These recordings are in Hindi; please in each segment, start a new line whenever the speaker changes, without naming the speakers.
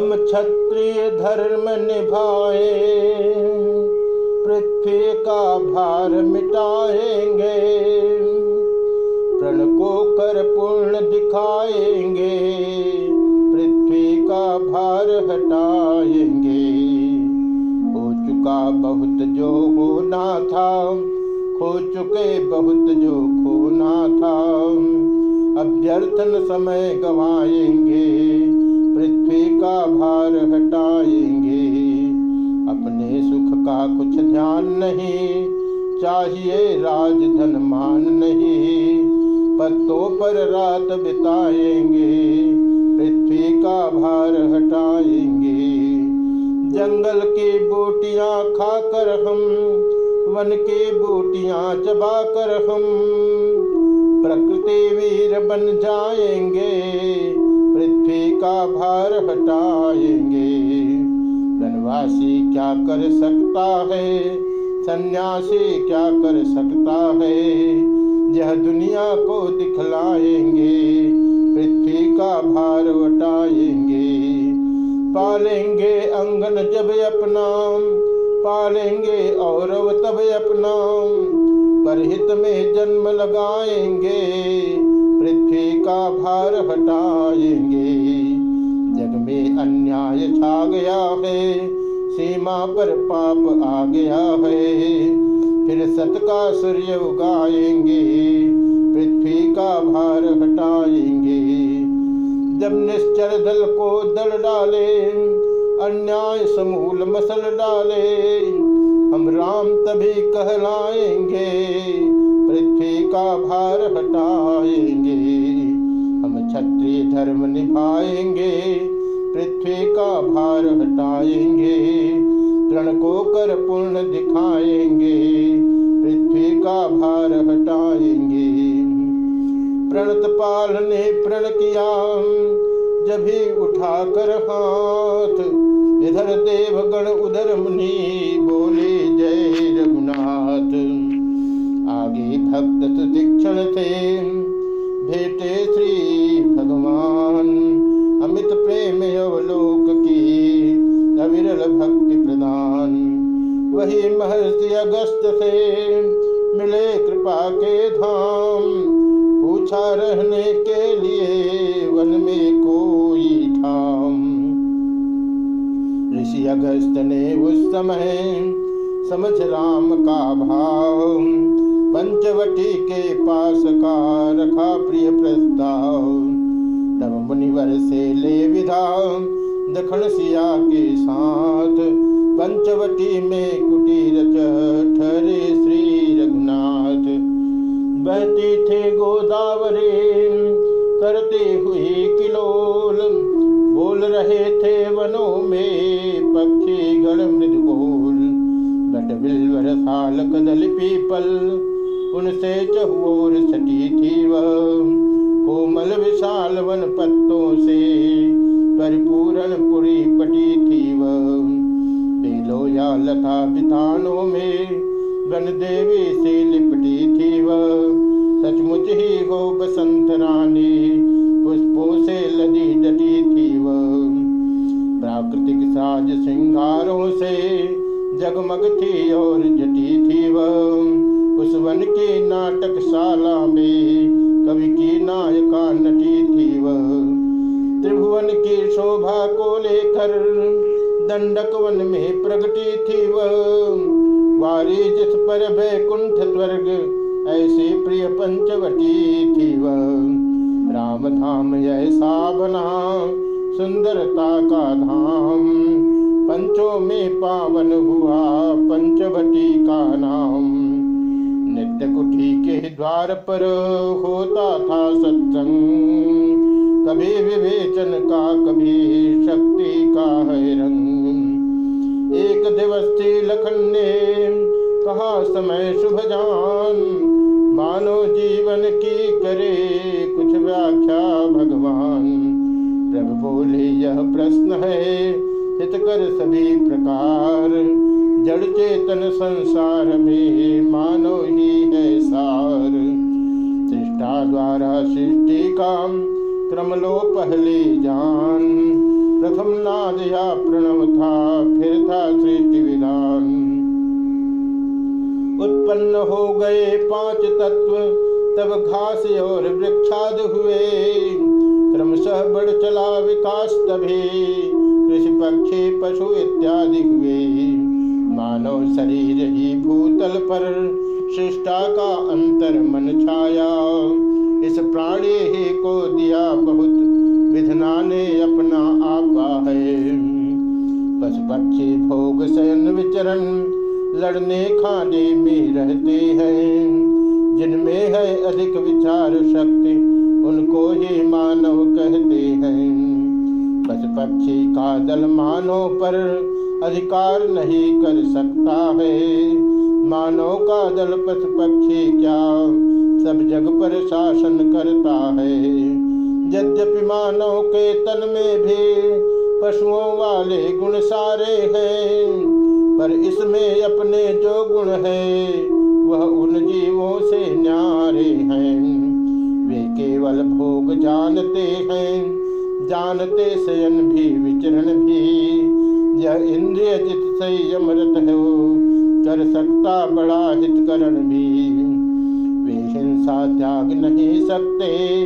हम क्षत्रिय धर्म निभाए, पृथ्वी का भार मिटाएँगे प्रण को कर पूर्ण दिखाएँगे, पृथ्वी का भार हटाएँगे। हो चुका बहुत जो होना था, खो चुके बहुत जो खोना था, अभ्यर्थन समय गवाएँगे। पृथ्वी का भार हटाएँगे। अपने सुख का कुछ ध्यान नहीं, चाहिए राजधन मान नहीं। पत्तों पर रात बिताएँगे, पृथ्वी का भार हटाएँगे। जंगल की बूटियाँ खाकर हम, वन की बूटियाँ चबाकर हम। प्रकृति वीर बन जाएँगे का भार हटाएँगे। वनवासी क्या कर सकता है? सन्यासी क्या कर सकता है? यह दुनिया को दिखलाएँगे, पृथ्वी का भार हटाएँगे पालेंगे अंगन जब अपना, पालेंगे और तब अपना। परहित में जन्म लगाएँगे, पृथ्वी का भार हटाएँगे। में अन्याय छा गया है, सीमा पर पाप आ गया है। फिर सत का सूर्य उगाएँगे, पृथ्वी का भार हटाएँगे। जब निश्चर दल को दल डाले, अन्याय समूल मसल डाले, हम राम तभी कहलाएँगे, पृथ्वी का भार हटाएँगे। हम क्षत्रिय धर्म निभाएँगे पृथ्वी का भार हटाएँगे प्रण को कर पूर्ण दिखाएँगे, पृथ्वी का भार हटाएँगे। प्रणत पाल ने प्रण किया, जब ही उठा कर हाथ, इधर देवगण उधर मुनि बोले, जय। पूछा रहने के लिए वन में कोई ठाम। ऋषि अगस्त ने उस समय समझ राम का भाव, पंचवटी के पास का रखा प्रिय प्रस्ताव। तब मुनिवर से ले विधा दखन सिया के साथ, पंचवटी में कुटीर ठहरे बहती थे गोदावरी, करते हुए किलोल। बोल रहे थे वनों में पक्षी गण मृद बोल बट बिल्वर साल कदल पीपल, उनसे चहुओर सटी थी वह। कोमल विशाल वन पत्तों से परिपूर्ण पुरी पटी थी वह। बेलो या लता बितानों में गण देवी से लिपटी थी वह। सचमुच ही हो बसंत रानी पुष्पों से लदी डटी थी वह। प्राकृतिक साज श्रृंगारों से जगमग थी और जटी थी वह। उस वन की नाटकशाला में कवि की नायका नटी थी वह। त्रिभुवन की शोभा को लेकर दंडक वन में प्रगटी थी वह। वारी जिस पर बैकुंठ स्वर्ग, ऐसे प्रिय पंचवटी थी वह राम धाम ऐसा बना, सुंदरता का धाम। पंचों में पावन हुआ, पंचवटी का नाम। नित्य कुटी के द्वार पर होता था सत्संग। कभी विवेचन का, कभी शक्ति का है रंग। एक दिवस थी लखन ने कहा समय शुभ जान। मानो जीवन की करे कुछ व्याख्या भगवान। प्रभु बोले, यह प्रश्न है, हित कर सभी प्रकार। जड़ चेतन संसार में मानो ही है सार। सृष्टा द्वारा सृष्टि का क्रम लो पहले जान। प्रथम नाद नाद या प्रणव था, फिर विधान उत्पन्न हो गए पाँच तत्व, तब घास और वृक्षाद हुए। क्रमशः बढ़ चला विकास तभी, कृषि पक्षी, पशु इत्यादि हुए। मानव शरीर ही भूतल पर शिष्टा का अंतर मन छाया। इस प्राणी ही को दिया बहुत विधना ने अपना पशु पक्षी भोग शयन विचरण लड़ने खाने में रहते हैं। जिनमें है अधिक विचार शक्ति, उनको ही मानव कहते हैं। पशु पक्षी का दल मानव पर अधिकार नहीं कर सकता है। मानव का दल पशु पक्षी क्या सब जग पर शासन करता है। यद्यपि मानव के तन में भी पशुओं वाले गुण सारे हैं, पर इसमें अपने जो गुण है, वह उन जीवों से न्यारे हैं। वे केवल भोग जानते हैं, जानते शयन भी, विचरण भी। यह इंद्रिय जित संयमरत है कर सकता बड़ा हितकरण भी। वे हिंसा त्याग नहीं सकते,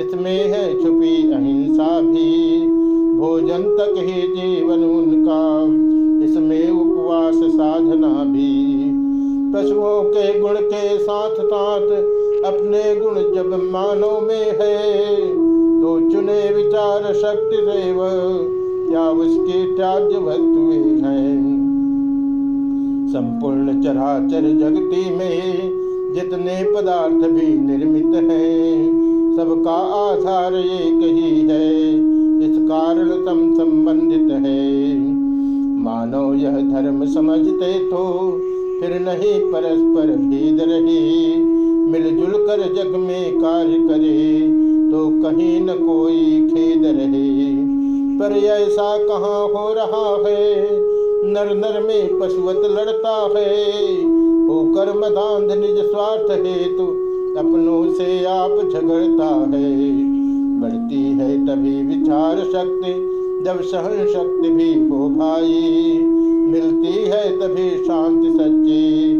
इसमें है छुपी अहिंसा भी। भोजन तक ही जीवन उनका। इसमें उपवास साधना भी। पशुओं के गुण के साथ साथ अपने गुण जब मानव में है तो चुने विचार शक्ति देव, क्या उसके त्याज्य वस्तुएँ हैं? संपूर्ण चराचर जगती में जितने पदार्थ भी निर्मित हैं, सबका आधार एक ही है। इस कारण सम संबंधित है। मानो यह धर्म समझते तो फिर नहीं परस्पर भेद रहे। मिलजुल कर जग में कार्य करे तो कहीं न कोई खेद रहे। पर ऐसा कहाँ हो रहा है? नर नर में पशुवत लड़ता है। होकर मदांध निज स्वार्थ हेतु, अपनों से आप झगड़ता है। बढ़ती है तभी विचार शक्ति, जब सहन शक्ति भी हो भाई। मिलती है तभी शांति सच्ची,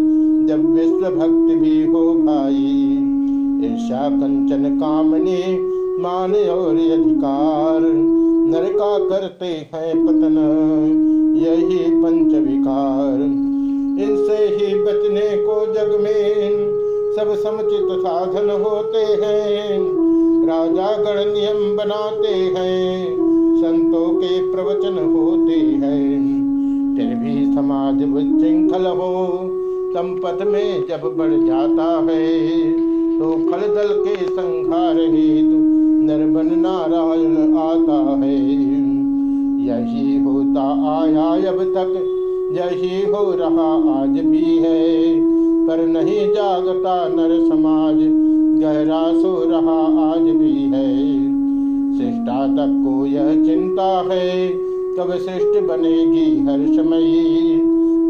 जब विश्व भक्ति भी हो भाई। ईर्षा कंचन कामनी मान और अधिकार, नरका करते हैं पतन, यही पंच विकार। इनसे ही बचने को जग में सब समुचित साधन होते हैं। राजा गण नियम बनाते हैं। संतों के प्रवचन होते हैं। फिर भी समाज विशृंखल हो, संपत में जब बढ़ जाता है तो फल दल के संहार हेतु नरबन नारायण आता है। यही होता आया अब तक, यही हो रहा आज भी है। पर नहीं जागता नर समाज शिष्टा तक को यह चिंता है कब श्रेष्ठ बनेगी हर्षमयी,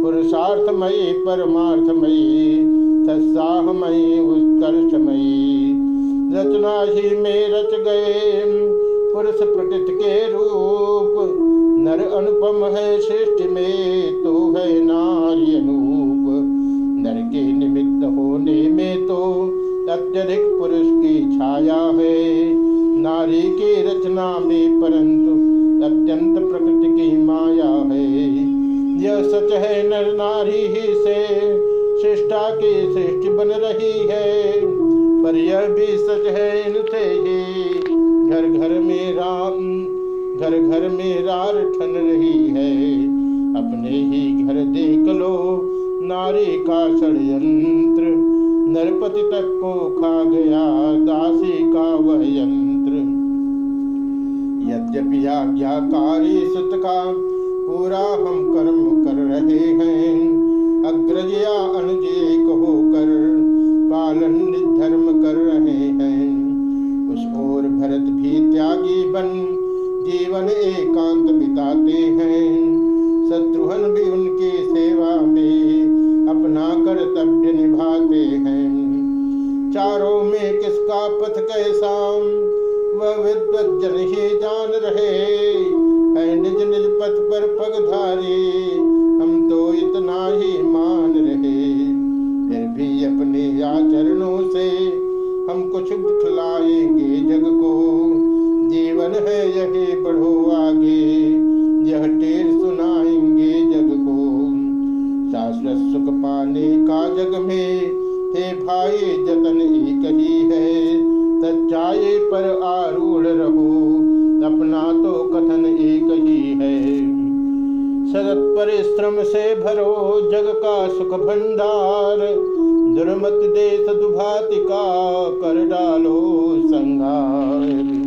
पुरुषार्थमयी, परमार्थमयी सत्साहमयी उत्कर्षमयी। रचना ही में रच गए पुरुष प्रकृति के रूप, नर अनुपम है श्रेष्ठ की रचना में परंतु अत्यंत प्रकृति की माया है। यह सच है, नर नारी ही से श्रेष्ठा की सृष्टि बन रही है। पर यह भी सच है, इनसे ही घर घर में राम, घर घर में रार ठन रही है। अपने ही घर देख लो, नारी का षडयंत्र नरपति तक को खा गया यद्यपि आज्ञाकारी सुत का पूरा हम कर्म कर रहे हैं। अग्रज या अनुज एक होकर पालन धर्म कर रहे हैं। उस ओर भरत भी त्यागी बन, जीवन एकांत बिताते हैं। शत्रुघ्न भी उनकी सेवा में अपना कर्तव्य निभाते हैं। चारों में किसका पथ कैसा? वह जन ही जान रहे। है निज निज पद पर पगधारी हम तो इतना ही मान रहे। फिर भी अपने आचरणों से हम कुछ दिखलाएँगे जग को। जीवन है यही बढ़ो आगे। यह टेर सुनाएँगे जग को। शाश्वत सुख पाने का जग में, हे भाई, जतन ही ही है। सच्चाई परिश्रम से भरो जग का सुख भंडार। दुर्मत देश दुभाति का कर डालो संगार